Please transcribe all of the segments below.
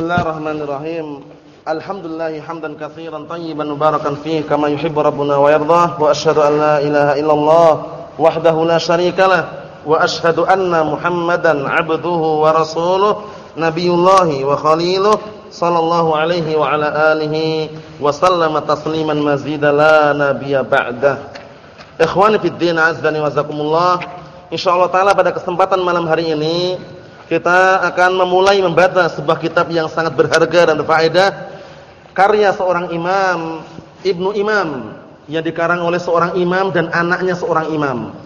Bismillahirrahmanirrahim. Alhamdulillah hamdan katsiran tayyiban mubarakan fihi kama yuhibbu rabbuna wa yardah wa asyhadu an la ilaha illallah wahdahu la syarikalah wa asyhadu anna Muhammadan 'abduhu wa rasuluh nabiyullahi wa khaliluh sallallahu alaihi wa ala alihi wa sallama tasliman mazida la nabiyya ba'dah. Ikhwani fid din azdani wa zakumullah. Insyaallah taala pada kesempatan malam hari ini kita akan memulai membaca sebuah kitab yang sangat berharga dan berfaedah karya seorang imam, Ibnu Imam yang dikarang oleh seorang imam dan anaknya seorang imam.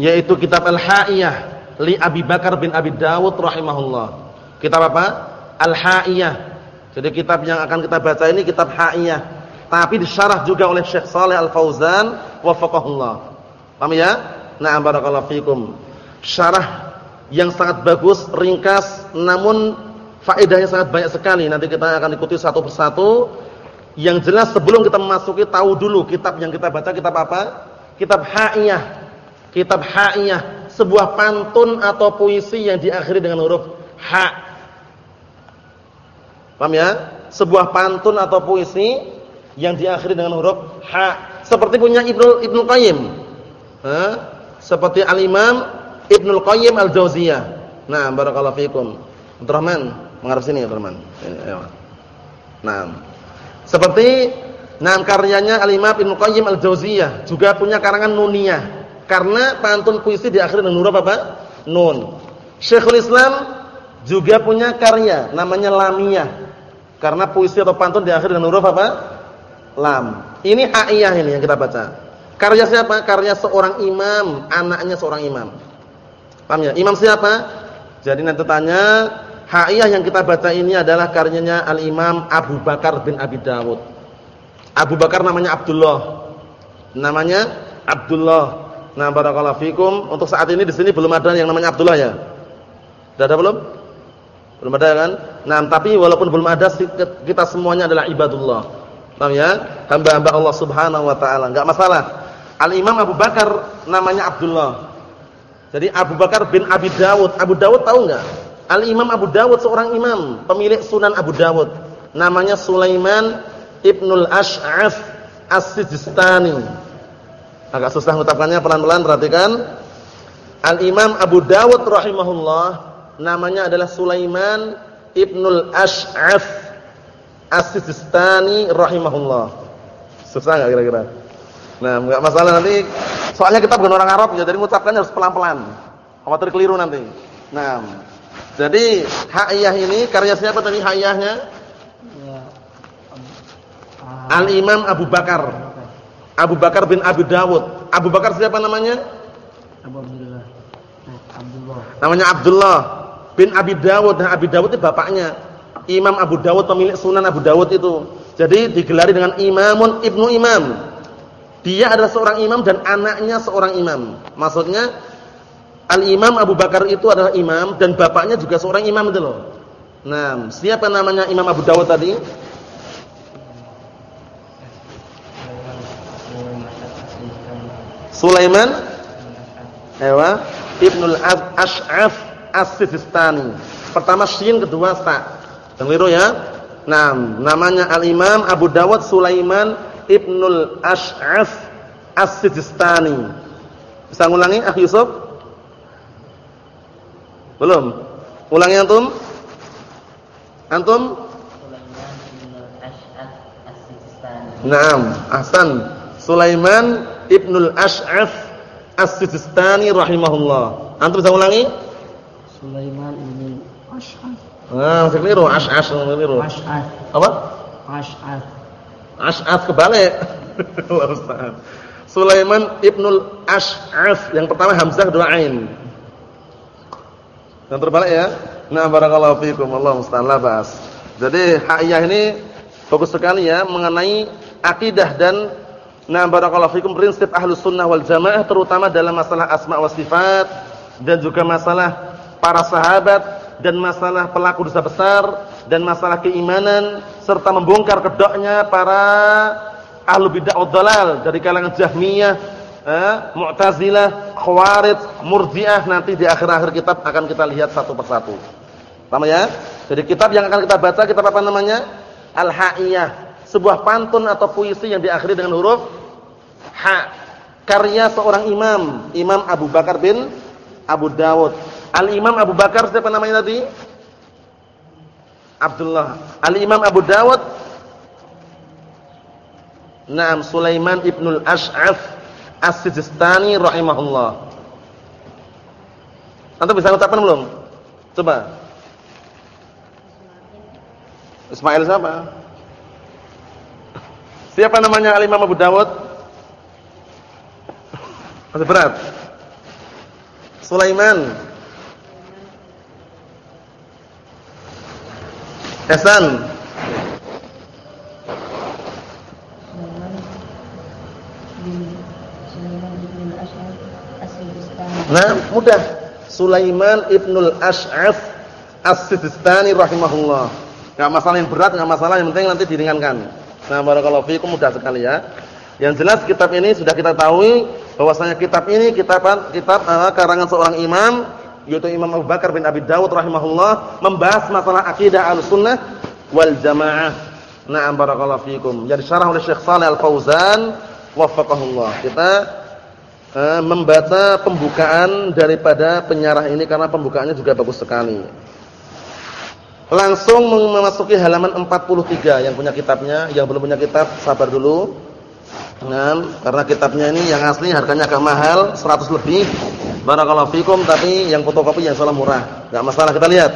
Yaitu kitab Al-Ha'iyah li Abi Bakar bin Abi Dawud rahimahullah. Kitab apa? Al-Ha'iyah. Jadi kitab yang akan kita baca ini kitab Ha'iyah, tapi disyarah juga oleh Syekh Saleh Al-Fauzan wafaqahullah. Paham ya? Na'am barakallahu fikum. Syarah yang sangat bagus, ringkas, namun faedahnya sangat banyak sekali. Nanti kita akan ikuti satu persatu. Yang jelas sebelum kita memasuki tahu dulu kitab yang kita baca kitab apa? Kitab Ha'iyah. Kitab Ha'iyah, sebuah pantun atau puisi yang diakhiri dengan huruf ha. Paham ya? Sebuah pantun atau puisi yang diakhiri dengan huruf ha. Seperti punya Ibnu Ibnu Qayyim. Ha? Seperti Al-Imam Ibnul Qayyim Al-Jauziyah. Nah, barakallahu fikum. Abdurrahman, mengarep sini Abdurrahman. Nah. Seperti nah karyanya Al-Imam Ibnu Qayyim Al-Jauziyah juga punya karangan nuniyah. Karena pantun puisi di akhir dengan huruf apa? Nun. Syekhul Islam juga punya karya namanya Lamiyah. Karena puisi atau pantun di akhir dengan huruf apa? Lam. Ini Aiyah ini yang kita baca. Karya siapa? Karya seorang imam, anaknya seorang imam. Paham ya? Imam siapa? Jadi nanti tanya, Ha'iyah yang kita baca ini adalah karyanya Al-Imam Abu Bakar bin Abi Dawud. Abu Bakar namanya Abdullah. Namanya Abdullah. Nah, barakallahu fikum. Untuk saat ini di sini belum ada yang namanya Abdullah ya? Sudah ada belum? Belum ada kan? Nah, tapi walaupun belum ada kita semuanya adalah ibadullah. Paham ya? Hamba-hamba Allah Subhanahu wa taala, enggak masalah. Al-Imam Abu Bakar namanya Abdullah. Jadi Abu Bakar bin Abi Dawud. Abu Dawud tahu enggak? Al-Imam Abu Dawud seorang imam, pemilik Sunan Abu Dawud. Namanya Sulaiman Ibnul Ash'af As-Sijistani. Agak susah mengucapkannya pelan-pelan perhatikan. Al-Imam Abu Dawud rahimahullah namanya adalah Sulaiman Ibnul Ash'af As-Sijistani rahimahullah. Susah enggak kira-kira? Nah, enggak masalah nanti soalnya kita bukan orang Arab ya, jadi mengucapkannya harus pelan-pelan. Khawatir keliru nanti. Nah, jadi Ha'iyah ini karya siapa tadi Ha'iyahnya? Ya. Al-Imam Abu Bakar. Abu Bakar bin Abu Dawud. Abu Bakar siapa namanya? Abu Abdullah. Abdullah. Namanya Abdullah bin Abi Dawud. Nah, Abi Dawud itu bapaknya. Imam Abu Dawud pemilik Sunan Abu Dawud itu. Jadi digelari dengan Imamun Ibnu Imam. Dia adalah seorang imam dan anaknya seorang imam. Maksudnya Al-Imam Abu Bakar itu adalah imam dan bapaknya juga seorang imam itu loh. Nah, siapa namanya Imam Abu Dawud tadi? Sulaiman Ewa Ibnul Ash'af As-Sifistani. Pertama shin, kedua sa. Keliru ya? Nah, namanya Al-Imam Abu Dawud Sulaiman Ibnul Ash'af As-Sijistani. Bisa ngulangi Akh Yusuf? Belum. Ulangi antum? Antum? Naam, ahsan. Sulaiman Ibnul Ash'af As-Sijistani rahimahullah. Antum bisa ulangi? Sulaiman Ibnul Ash'af. Nah, keliru, Ash'af keliru. Ash'af. Apa? Ash'af. Ash'af kebalik. Sulaiman Ibnul Ash'af. Yang pertama Hamzah dua ain. Yang terbalik ya. Nah, barakallahu fiikum. Allah musta'an la ba'as. Jadi Ha'iyah ini bagus sekali ya mengenai akidah dan nah barakallahu fiikum prinsip Ahlus Sunnah wal Jamaah terutama dalam masalah asma wa sifat dan juga masalah para sahabat dan masalah pelaku dosa besar dan masalah keimanan serta membongkar kedoknya para ahlu bid'ah dhalal dari kalangan Jahmiyah, eh, Mu'tazilah, Khawarij, Murji'ah nanti di akhir-akhir kitab akan kita lihat satu persatu. Paham ya? Jadi kitab yang akan kita baca kitab apa namanya? Al-Ha'iyah, sebuah pantun atau puisi yang diakhiri dengan huruf ha. Karya seorang imam, Imam Abu Bakar bin Abu Dawud. Al-Imam Abu Bakar siapa namanya tadi? Abdullah. Al-Imam Abu Dawud Naam Sulaiman ibnul Ash'af As-Sijistani rahimahullah. Anda bisa ucapkan belum? Coba. Ismail siapa? Siapa namanya Al-Imam Abu Dawud? Masih berat. Sulaiman. Hasan. Nah, mudah. Sulaiman ibnul Ash'af As-Sistani rahimahullah. Enggak masalah yang berat, enggak masalah yang penting nanti diringankan. Nah, barakallahu fiikum mudah sekali ya. Yang jelas kitab ini sudah kita tahu bahwasanya kitab ini kitab kitab uh, karangan seorang imam yaitu Imam Abu Bakar bin Abi Dawud rahimahullah membahas masalah akidah Ahlussunnah wal Jamaah. Na'am barakallahu fiikum. Jadi syarah oleh Syekh Shalih Al-Fauzan waffaqahullah. Kita uh, membaca pembukaan daripada penyarah ini karena pembukaannya juga bagus sekali. Langsung memasuki halaman 43 yang punya kitabnya, yang belum punya kitab sabar dulu. Nah, karena kitabnya ini yang asli harganya agak mahal, 100 lebih. Barakallahu fikum, tapi yang fotokopi yang salah murah. Enggak masalah kita lihat.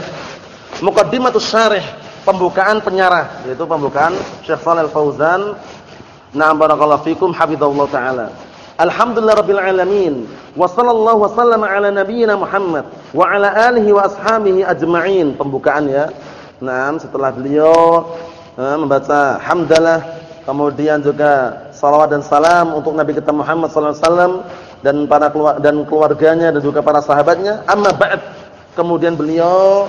Muqaddimatus syarih, pembukaan penyarah, yaitu pembukaan Syekh Shalal Fauzan. Na'am barakallahu fikum, hafizallahu taala. Alhamdulillah rabbil alamin. Wa sallallahu wasallama ala nabiyyina Muhammad wa ala alihi wa ashabihi ajma'in. Pembukaan ya. Nah, setelah beliau eh, membaca hamdalah, kemudian juga salawat dan salam untuk Nabi kita Muhammad sallallahu alaihi wasallam dan para dan keluarganya dan juga para sahabatnya. Amma ba'd. Kemudian beliau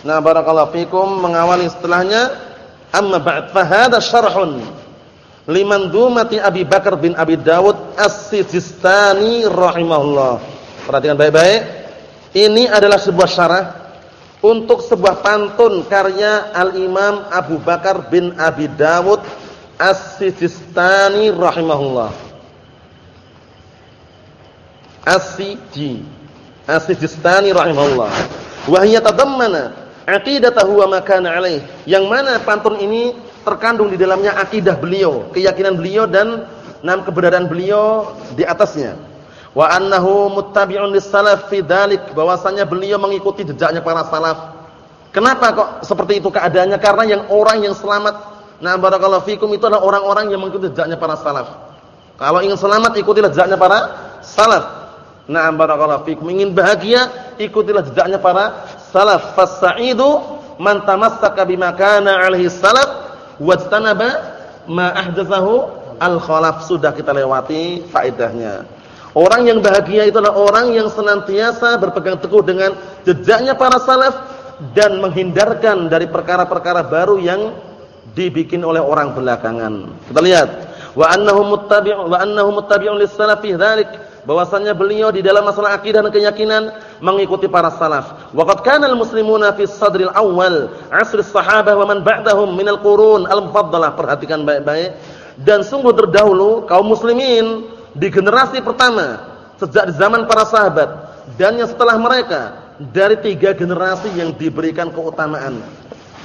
nah barakallahu fikum mengawali setelahnya amma ba'd fa hadha syarhun liman dumati Abi Bakar bin Abi Dawud As-Sijistani rahimahullah. Perhatikan baik-baik. Ini adalah sebuah syarah untuk sebuah pantun karya Al-Imam Abu Bakar bin Abi Dawud As-Sijistani rahimahullah. As-Siji As-Sijistani rahimahullah. Wa hiya tadammana aqidatahu wa ma kana alaih. Yang mana pantun ini terkandung di dalamnya akidah beliau, keyakinan beliau dan nam keberadaan beliau di atasnya. Wa annahu muttabi'un fi dzalik, bahwasanya beliau mengikuti jejaknya para salaf. Kenapa kok seperti itu keadaannya? Karena yang orang yang selamat Nah, barakallahu fikum itu adalah orang-orang yang mengikuti jejaknya para salaf. Kalau ingin selamat ikutilah jejaknya para salaf. Nah, barakallahu fikum ingin bahagia ikutilah jejaknya para salaf. Fas-sa'idu man tamassaka bima kana 'alaihi salaf wajtanaba ma ahdatsahu al-khalaf. Sudah kita lewati faedahnya. Orang yang bahagia itu adalah orang yang senantiasa berpegang teguh dengan jejaknya para salaf dan menghindarkan dari perkara-perkara baru yang dibikin oleh orang belakangan. Kita lihat, wa annahu muttabi'un wa annahu muttabi'un lis-salaf fi dzalik, bahwasanya beliau di dalam masalah akidah dan keyakinan mengikuti para salaf. Wa qad kana al-muslimuna fi sadril awwal, 'asr as-sahabah wa man ba'dahum min al-qurun al-mufaddalah. Perhatikan baik-baik. Dan sungguh terdahulu kaum muslimin di generasi pertama sejak zaman para sahabat dan yang setelah mereka dari tiga generasi yang diberikan keutamaan.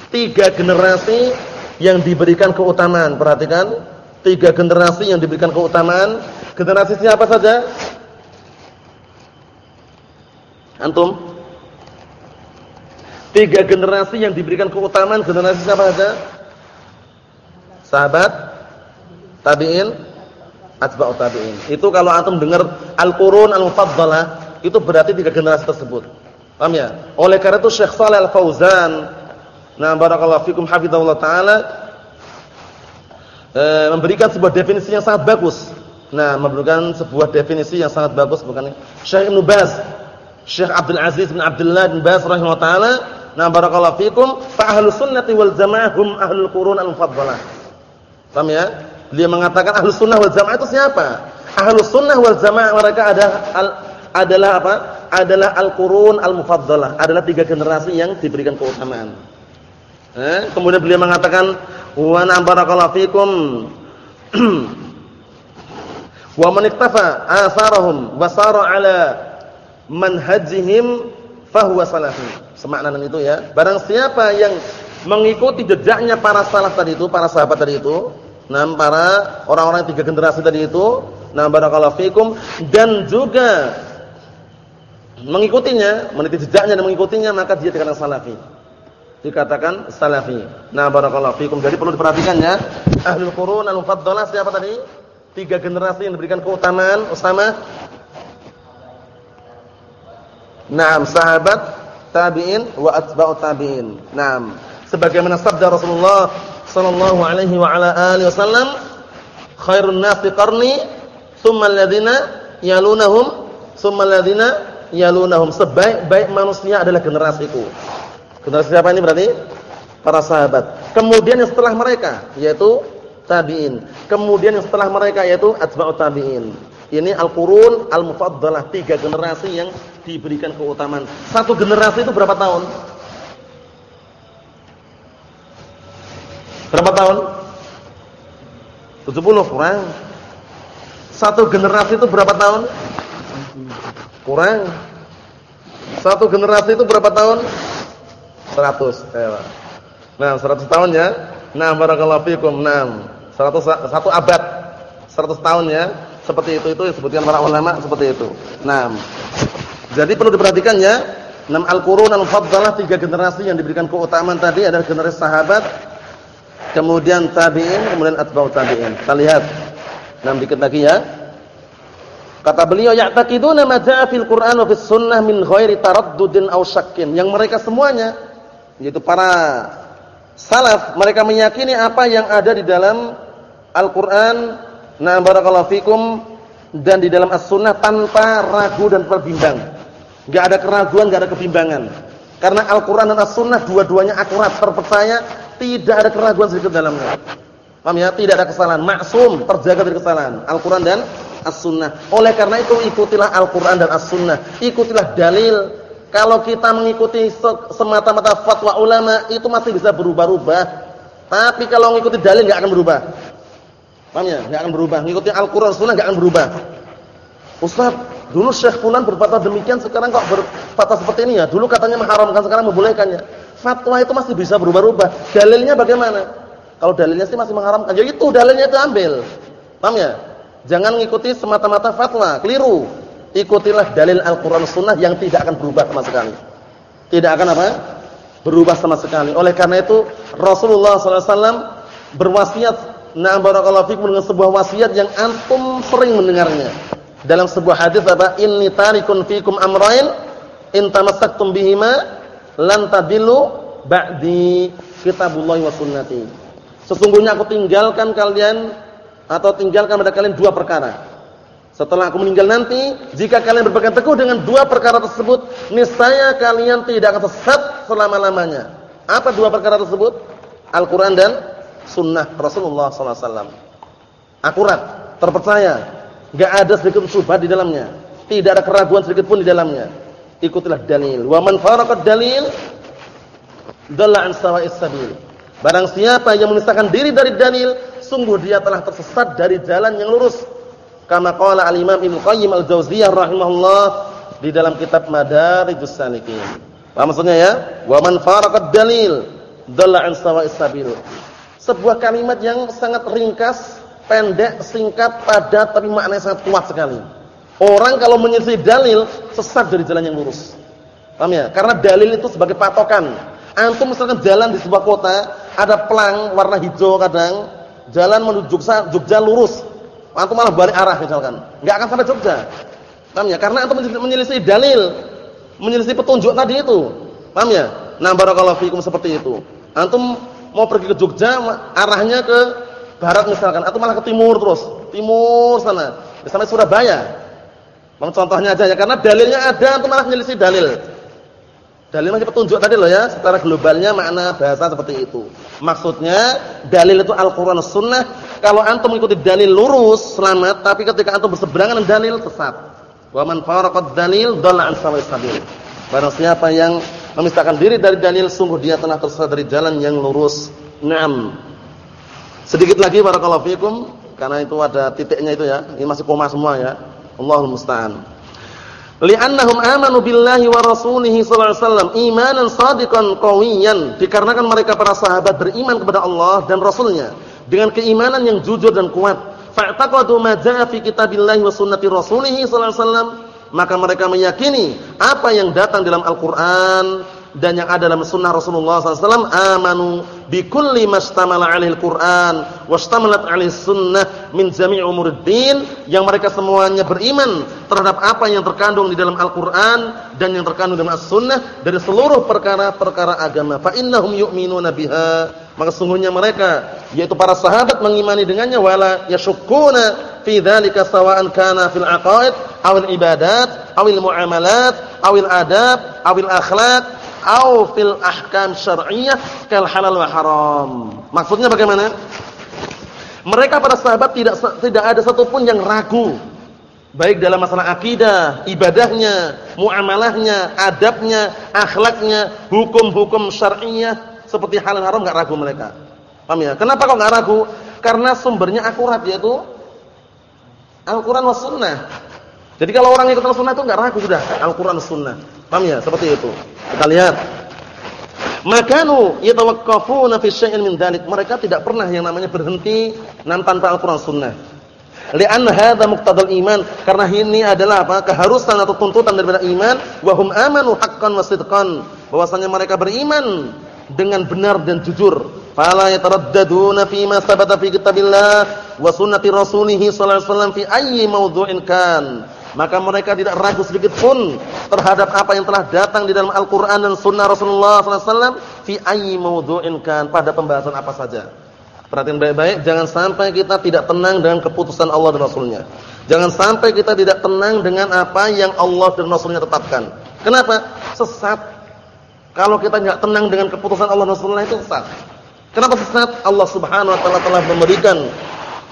Tiga generasi yang diberikan keutamaan. Perhatikan, tiga generasi yang diberikan keutamaan. Generasi siapa saja? Antum? Tiga generasi yang diberikan keutamaan, generasi siapa saja? Sahabat, tabi'in, atba'ut tabi'in. Itu kalau antum dengar al-qurun al-mufaddalah, itu berarti tiga generasi tersebut. Paham ya? Oleh karena itu Syekh Shalih Al-Fauzan Nah, barakallahu fikum hafizallahu taala eh, memberikan sebuah definisi yang sangat bagus. Nah, memberikan sebuah definisi yang sangat bagus bukan Syekh Ibnu Baz, Syekh Abdul Aziz bin Abdullah bin Baz rahimahullah taala, nah barakallahu fikum, fa ahlus sunnati wal jamaah hum ahlul qurun al-mufaddalah. Paham ya? Dia mengatakan ahlus sunnah wal jamaah itu siapa? Ahlus sunnah wal jamaah mereka ada adalah apa? adalah al-qurun al-mufaddalah, adalah tiga generasi yang diberikan keutamaan. Eh, kemudian beliau mengatakan wa na barakallahu fikum wa man iktafa atharahum wa sara ala manhajihim fahuwa salafi. Semakna dengan itu ya. Barang siapa yang mengikuti jejaknya para salaf tadi itu, para sahabat tadi itu, nah para orang-orang tiga generasi tadi itu, nah barakallahu fikum dan juga mengikutinya, meniti jejaknya dan mengikutinya maka dia dikatakan salafi. Dikatakan salafi. Nah, barakallahu fikum. Jadi perlu diperhatikan ya. Ahlul qurun al-mufaddalah siapa tadi? Tiga generasi yang diberikan keutamaan, Usama. Naam, sahabat, tabi'in wa atba'ut tabi'in. Naam. Sebagaimana sabda Rasulullah sallallahu alaihi wa ala alihi wasallam, khairun nasi qarni, tsumma alladziina yalunahum, tsumma yalunahum sebaik-baik manusia adalah generasiku. Generasi siapa ini berarti? Para sahabat. Kemudian yang setelah mereka yaitu tabi'in. Kemudian yang setelah mereka yaitu atba'ut tabi'in. Ini al-qurun al-mufaddalah, tiga generasi yang diberikan keutamaan. Satu generasi itu berapa tahun? Berapa tahun? 70 kurang. Satu generasi itu berapa tahun? Kurang. Satu generasi itu berapa tahun? 100. Eh, nah, 100 tahun ya. Nah, barakallahu fikum. Nah, 100 satu abad. 100 tahun ya. Seperti itu itu disebutkan para ulama seperti itu. Nah, jadi perlu diperhatikan ya. Enam al-qurun al-faddalah tiga generasi yang diberikan keutamaan tadi adalah generasi sahabat, kemudian tabi'in, kemudian atba'ut tabi'in. Kita lihat. Nah, dikit lagi ya. Kata beliau ya'taqiduna ma ja'a fil Qur'an wa sunnah min ghairi taraddudin aw syakkin. Yang mereka semuanya yaitu para salaf mereka meyakini apa yang ada di dalam Al-Qur'an na barakallahu fikum dan di dalam As-Sunnah tanpa ragu dan terbimbang. Enggak ada keraguan, enggak ada kebimbangan. Karena Al-Qur'an dan As-Sunnah dua-duanya akurat, terpercaya, tidak ada keraguan sedikit dalamnya. Paham ya? Tidak ada kesalahan, maksum, terjaga dari kesalahan. Al-Qur'an dan As-Sunnah. Oleh karena itu ikutilah Al-Qur'an dan As-Sunnah. Ikutilah dalil. Kalau kita mengikuti semata-mata fatwa ulama itu masih bisa berubah-ubah. Tapi kalau mengikuti dalil enggak akan berubah. Paham ya? Enggak akan berubah. Mengikuti Al-Qur'an Sunnah enggak akan berubah. Ustaz, dulu Syekh Fulan berkata demikian, sekarang kok berkata seperti ini ya? Dulu katanya mengharamkan, sekarang membolehkannya. Fatwa itu masih bisa berubah-ubah. Dalilnya bagaimana? Kalau dalilnya sih masih mengharamkan, ya itu dalilnya itu ambil. Paham ya? Jangan mengikuti semata-mata fatwa, keliru. Ikutilah dalil Al-Qur'an Sunnah yang tidak akan berubah sama sekali. Tidak akan apa? Berubah sama sekali. Oleh karena itu Rasulullah SAW berwasiat, na'am barakallahu fikum dengan sebuah wasiat yang antum sering mendengarnya. Dalam sebuah hadis apa? Inni tarikun fikum amrain in tamassaktum bihima lan tadillu ba'di kitabullah wa sunnati. Sesungguhnya aku tinggalkan kalian atau tinggalkan pada kalian dua perkara. Setelah aku meninggal nanti, jika kalian berpegang teguh dengan dua perkara tersebut, niscaya kalian tidak akan sesat selama-lamanya. Apa dua perkara tersebut? Al-Quran dan Sunnah Rasulullah SAW. Akurat, terpercaya, nggak ada sedikit syubhat di dalamnya, tidak ada keraguan sedikit pun di dalamnya. Ikutilah dalil. Wa man faraqad dalil, dalla an sawa'is. Barang siapa yang memisahkan diri dari dalil, sungguh dia telah tersesat dari jalan yang lurus. Kama qala al-Imam Ibnu Qayyim al-Jauziyah rahimahullah di dalam kitab Madarijus Salikin. Apa maksudnya ya? Wa man faraqad dalil dalla an sawa'is. Sebuah kalimat yang sangat ringkas, pendek, singkat, padat tapi maknanya sangat kuat sekali. Orang kalau menyelisih dalil sesat dari jalan yang lurus. Paham ya? Karena dalil itu sebagai patokan. Antum misalkan jalan di sebuah kota, ada pelang warna hijau kadang, jalan menuju Jogja, lurus. Antum malah balik arah misalkan. Enggak akan sampai Jogja. Paham ya? Karena antum menyelisih dalil, menyelisih petunjuk tadi itu. Paham ya? Nah, barakallahu fikum seperti itu. Antum mau pergi ke Jogja, arahnya ke barat misalkan, antum malah ke timur terus. Timur sana. Sampai Surabaya. Bang contohnya aja ya, karena dalilnya ada, antum malah menyelisih dalil. Dalil masih petunjuk tadi loh ya, secara globalnya makna bahasa seperti itu. Maksudnya dalil itu Al-Qur'an Sunnah. Kalau antum mengikuti dalil lurus selamat, tapi ketika antum berseberangan dengan dalil sesat. Wa man faraqad dalil dhalla an sabil. Barang siapa yang memisahkan diri dari dalil sungguh dia telah tersesat dari jalan yang lurus. Naam. Sedikit lagi barakallahu fikum karena itu ada titiknya itu ya. Ini masih koma semua ya. Allahul musta'an. Li'annahum amanu billahi wa rasulihi sallallahu alaihi wasallam imanan shadiqan qawiyan. Dikarenakan mereka para sahabat beriman kepada Allah dan rasulnya dengan keimanan yang jujur dan kuat. Fa'taqadu ma jaa fi kitabillahi wa sunnati rasulih sallallahu alaihi wasallam maka mereka meyakini apa yang datang dalam Al-Qur'an dan yang ada dalam sunnah Rasulullah SAW amanu bi kulli mastamala alaihi al-Qur'an wastamalat alaihi sunnah min jami' umuriddin yang mereka semuanya beriman terhadap apa yang terkandung di dalam Al-Qur'an dan yang terkandung dalam As-Sunnah dari seluruh perkara-perkara agama. Fa innahum yu'minuna biha. Maka sungguhnya mereka yaitu para sahabat mengimani dengannya wala yashukkuna fi dzalika sawa'an kana fil aqaid awil ibadat awil muamalat awil adab awil akhlaq au fil ahkam syar'iyyah kal halal wa haram. Maksudnya bagaimana? Mereka para sahabat tidak tidak ada satupun yang ragu baik dalam masalah akidah, ibadahnya, muamalahnya, adabnya, akhlaknya, hukum-hukum syar'iyyah seperti halal haram enggak ragu mereka. Paham ya? Kenapa kok enggak ragu? Karena sumbernya akurat yaitu Al-Qur'an was sunnah. Jadi kalau orang ikut sunnah itu enggak ragu sudah, Al-Qur'an sunnah. Paham ya? Seperti itu. Kita lihat. Makanu yatawaqqafuna fi syai'in min dzalik. Mereka tidak pernah yang namanya berhenti nan tanpa Al-Qur'an Sunnah. Li'anna hadza muqtadal iman. Karena ini adalah apa? keharusan atau tuntutan daripada iman wa hum amanu haqqan wa sidqan. Bahwasanya mereka beriman dengan benar dan jujur. Fala yataraddaduna fi ma sabata fi kitabillah wa sunnati rasulih sallallahu alaihi wasallam fi ayyi mawdhu'in kan maka mereka tidak ragu sedikit pun terhadap apa yang telah datang di dalam Al-Qur'an dan sunnah Rasulullah SAW fi ayyi mawdu'in kan pada pembahasan apa saja. Perhatian baik-baik, jangan sampai kita tidak tenang dengan keputusan Allah dan Rasulnya. Jangan sampai kita tidak tenang dengan apa yang Allah dan Rasulnya tetapkan. Kenapa? Sesat. Kalau kita tidak tenang dengan keputusan Allah dan Rasulnya itu sesat. Kenapa sesat? Allah Subhanahu wa taala telah memberikan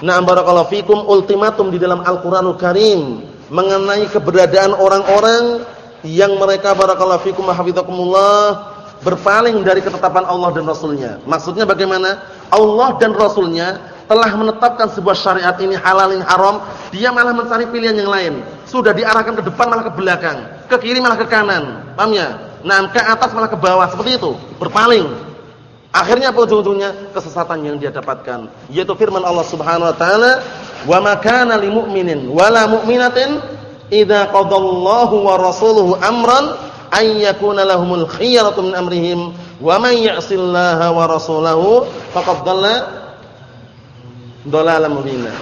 na'am barakallahu fikum ultimatum di dalam Al-Qur'anul Karim mengenai keberadaan orang-orang yang mereka barakallahu fikum hafizakumullah berpaling dari ketetapan Allah dan Rasulnya. Maksudnya bagaimana? Allah dan Rasulnya telah menetapkan sebuah syariat ini halal ini haram, dia malah mencari pilihan yang lain. Sudah diarahkan ke depan malah ke belakang, ke kiri malah ke kanan. Paham ya? Nah, ke atas malah ke bawah, seperti itu. Berpaling. Akhirnya apa ujung-ujungnya? Kesesatan yang dia dapatkan. Yaitu firman Allah Subhanahu wa taala, "Wa ma kana lil mu'minin wala mu'minatin idza qadallahu wa rasuluhu amran ay yakuna lahumul khiyaratu min amrihim wa man ya'sillaha wa rasulahu faqad dhalla dhalalan mubina."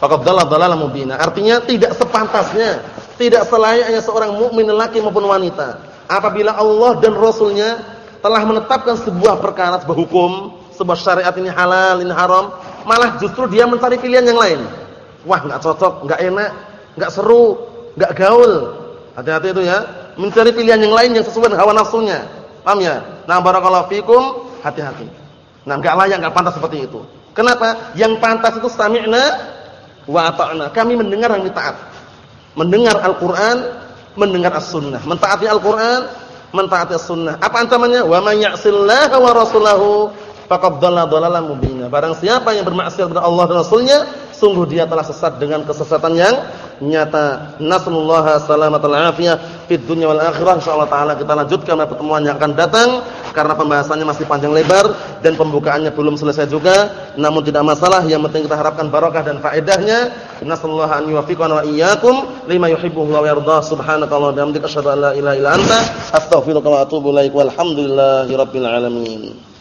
Faqad dhalla dhalalan mubina. Artinya tidak sepantasnya, tidak selayaknya seorang mukmin laki maupun wanita apabila Allah dan Rasulnya telah menetapkan sebuah perkara, sebuah hukum, sebuah syariat ini halal, ini haram, malah justru dia mencari pilihan yang lain. Wah, enggak cocok, enggak enak, enggak seru, enggak gaul. Hati-hati itu ya. Mencari pilihan yang lain yang sesuai dengan hawa nafsunya. Paham ya? Nah, barakallahu fikum, hati-hati. Nah, enggak layak, enggak pantas seperti itu. Kenapa? Yang pantas itu sami'na wa ata'na. Kami mendengar dan taat. Mendengar Al-Qur'an, mendengar As-Sunnah. Mentaati Al-Qur'an, mentaati sunnah. Apa ancamannya? Wa may ya'sillaha wa rasulahu faqad dhalla dhalalan mubina. Barang siapa yang bermaksiat kepada Allah dan Rasulnya, sungguh dia telah sesat dengan kesesatan yang nyata. Nasallallahu salamatal afiyah fid dunya wal akhirah. Insyaallah taala kita lanjutkan pada pertemuan yang akan datang karena pembahasannya masih panjang lebar dan pembukaannya belum selesai juga. Namun tidak masalah, yang penting kita harapkan barokah dan faedahnya. Nasallahu an yuwaffiqana wa iyyakum lima yuhibbu wa yarda. Subhanakallah wa bihamdika asyhadu an la ilaha illa anta astaghfiruka wa atubu ilaik. Walhamdulillahirabbil alamin.